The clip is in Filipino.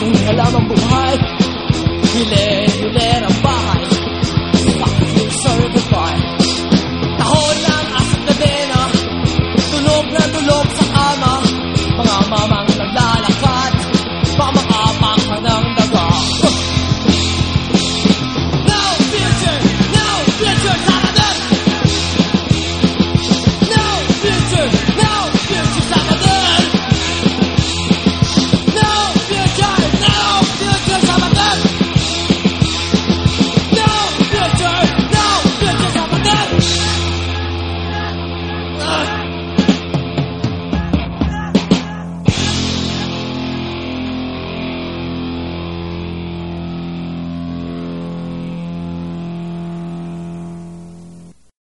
Kung alam ang buhay, hindi.